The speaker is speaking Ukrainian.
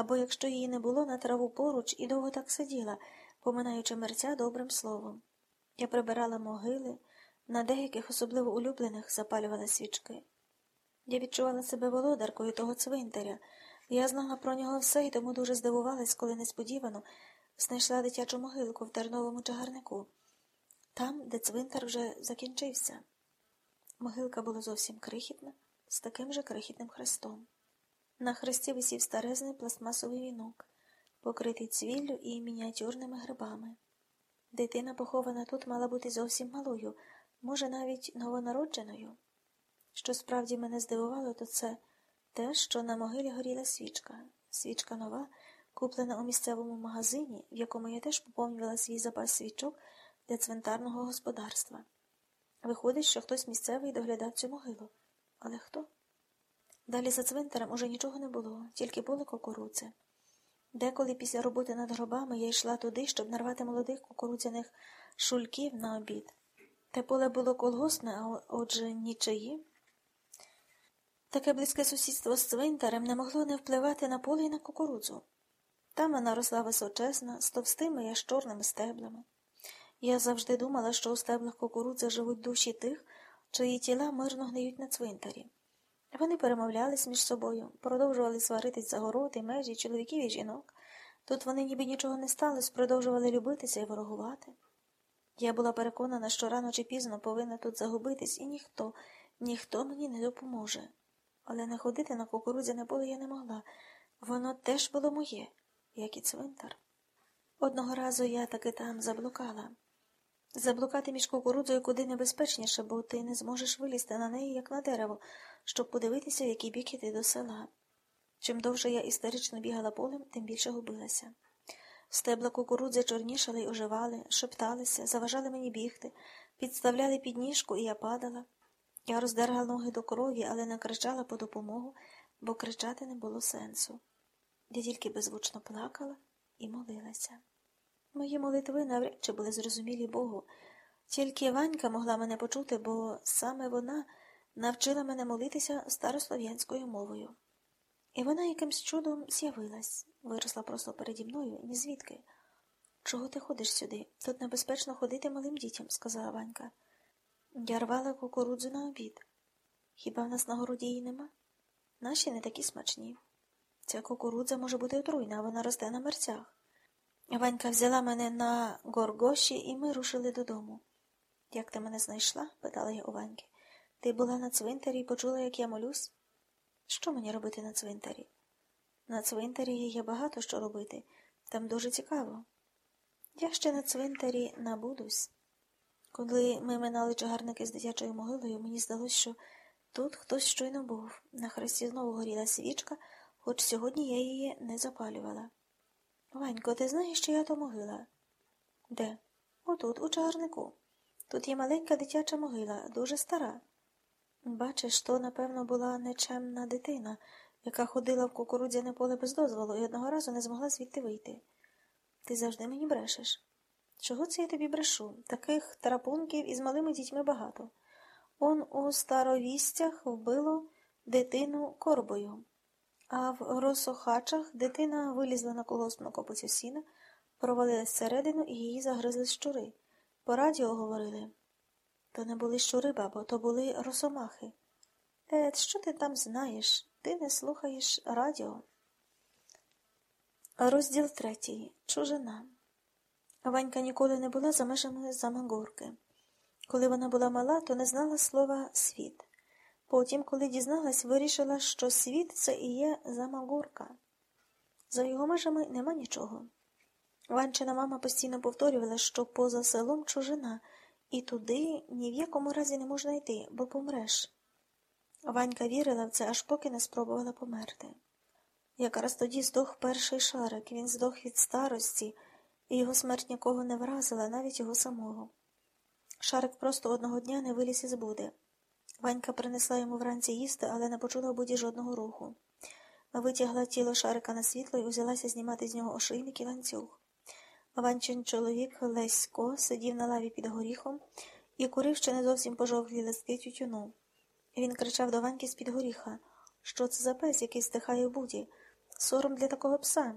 або якщо її не було на траву поруч і довго так сиділа, поминаючи мерця добрим словом. Я прибирала могили, на деяких, особливо улюблених, запалювала свічки. Я відчувала себе володаркою того цвинтаря. Я знала про нього все і тому дуже здивувалась, коли несподівано знайшла дитячу могилку в терновому чагарнику, там, де цвинтар вже закінчився. Могилка була зовсім крихітна, з таким же крихітним хрестом. На хресті висів старезний пластмасовий вінок, покритий цвіллю і мініатюрними грибами. Дитина, похована тут, мала бути зовсім малою, може, навіть новонародженою. Що справді мене здивувало, то це те, що на могилі горіла свічка. Свічка нова, куплена у місцевому магазині, в якому я теж поповнювала свій запас свічок для цвинтарного господарства. Виходить, що хтось місцевий доглядав цю могилу. Але хто? Далі за цвинтарем уже нічого не було, тільки були кукурудзи. Деколи після роботи над гробами я йшла туди, щоб нарвати молодих кукурудзяних шульків на обід. Те поле було колгосне, а отже, нічиї. Таке близьке сусідство з цвинтарем не могло не впливати на поле і на кукурудзу. Там вона росла височезна, з товстими аж чорними стеблами. Я завжди думала, що у стеблах кукурудзи живуть душі тих, чиї тіла мирно гниють на цвинтарі. Вони перемовлялись між собою, продовжували сваритись за городи, межі, чоловіків і жінок. Тут вони ніби нічого не сталося, продовжували любитися і ворогувати. Я була переконана, що рано чи пізно повинна тут загубитись, і ніхто, ніхто мені не допоможе. Але не ходити на кукурудзяне поле я не могла. Воно теж було моє, як і цвинтар. Одного разу я таки там заблукала. Заблукати між кукурудзою куди небезпечніше, бо ти не зможеш вилізти на неї, як на дерево, щоб подивитися, в який бік іти до села. Чим довше я істерично бігала полем, тим більше губилася. Стебла кукурудзи чорнішали й оживали, шепталися, заважали мені бігти, підставляли підніжку, і я падала. Я роздергала ноги до крові, але не кричала по допомогу, бо кричати не було сенсу. Я тільки беззвучно плакала і молилася. Мої молитви навряд чи були зрозумілі Богу. Тільки Ванька могла мене почути, бо саме вона навчила мене молитися старослов'янською мовою. І вона якимсь чудом з'явилась, виросла просто переді мною, ні звідки. Чого ти ходиш сюди? Тут небезпечно ходити малим дітям, сказала Ванька. Я рвала кукурудзу на обід. Хіба в нас на городі її нема? Наші не такі смачні. Ця кукурудза може бути отруйна, вона росте на мерцях. Ванька взяла мене на горгоші, і ми рушили додому. Як ти мене знайшла? питала я у Ваньки. Ти була на цвинтарі і почула, як я молюсь? Що мені робити на цвинтарі? На цвинтарі є багато що робити. Там дуже цікаво. Я ще на цвинтарі набудусь. Коли ми минали чагарники з дитячою могилою, мені здалося, що тут хтось щойно був. На хресті знову горіла свічка, хоч сьогодні я її не запалювала. Ванько, ти знаєш, що я то могила? Де? Отут, у чагарнику. Тут є маленька дитяча могила, дуже стара. Бачиш, то, напевно, була нечемна дитина, яка ходила в кукурудзяне поле без дозволу і одного разу не змогла звідти вийти. Ти завжди мені брешеш. Чого це я тобі брешу? Таких трапунків із малими дітьми багато. Он у старовістях вбило дитину корбою, а в росохачах дитина вилізла на колосну копицю сіна, провалилась всередину і її загризли щури. По радіо говорили. То не були щури, бабо, то були росомахи. Е, що ти там знаєш? Ти не слухаєш радіо. Розділ третій. Чужина. Ванька ніколи не була за межами Замагорки. Коли вона була мала, то не знала слова світ. Потім, коли дізналась, вирішила, що світ це і є Замагорка. За його межами нема нічого. Ванчина мама постійно повторювала, що поза селом чужина, і туди ні в якому разі не можна йти, бо помреш. Ванька вірила в це, аж поки не спробувала померти. Якраз тоді здох перший шарик, він здох від старості і його смерть нікого не вразила, навіть його самого. Шарик просто одного дня не виліз із буди. Ванька принесла йому вранці їсти, але не почула в буді жодного руху. Витягла тіло шарика на світло і узялася знімати з нього ошийник і ланцюг. Ванчин чоловік Лесько сидів на лаві під горіхом і курив ще не зовсім пожовклі листки тютюну. Він кричав до Ваньки з-під горіха, що це за пес, який стихає в буді. Сором для такого пса.